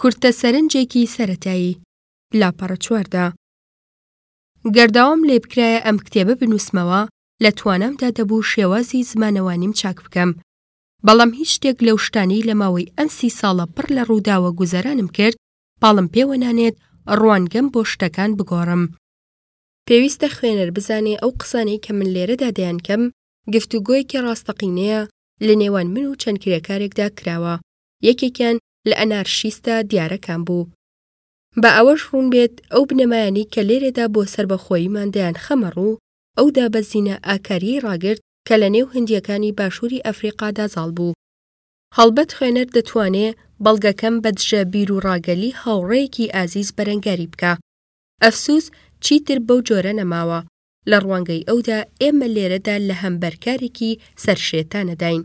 کورتە سەرنجێکی سەرەتایی، لاپەڕە چواردا. گەر داوام لێ بکرایە ئەم کتێبە بنووسمەوە لە توانامدا دەبوو شێوازی زمانەوانیم چاک بکەم. بەڵام هیچ شتێک لەو شتانەی لە ماوەی ئەم سی ساڵە پڕ لە ڕووداوە گوزەرانم کرد پاڵم پێوە نانێت ڕوانگەم بۆ شتەکان بگۆڕم. پێویستە خوێنەر بزانێ ئەو قسانەی کە من لێرەدا دەیانکەم گفتوگۆیەکی ڕاستەقینەیە لە نێوان من و چەند کرێکارێکدا کراوە یەکێکیان لە ئەنارشیستە دیارەکان بوو. با ئەوەش ڕوون بێت ئەو بنەمایانەی کە لێرەدا بۆ سەربەخۆییمان دەیان خەمە ڕوو، ئەو دابەزینە ئاکارییەی ڕاگرت کە لە نێو هندییەکانی باشووری ئەفریقادا زاڵ بوو. هەڵبەت خوێنەر دەتوانێ بەڵگەکەم بە دژە بیروڕاگەلی هاوڕێیەکی ئازیز بەرەنگاری بکا. ئەفسووس چیتر بەو جۆرە نەماوە. لە ڕوانگەی ئەودا ئێمە لێرەدا لە هەمبەر کارێکی سەرشێتانەداین.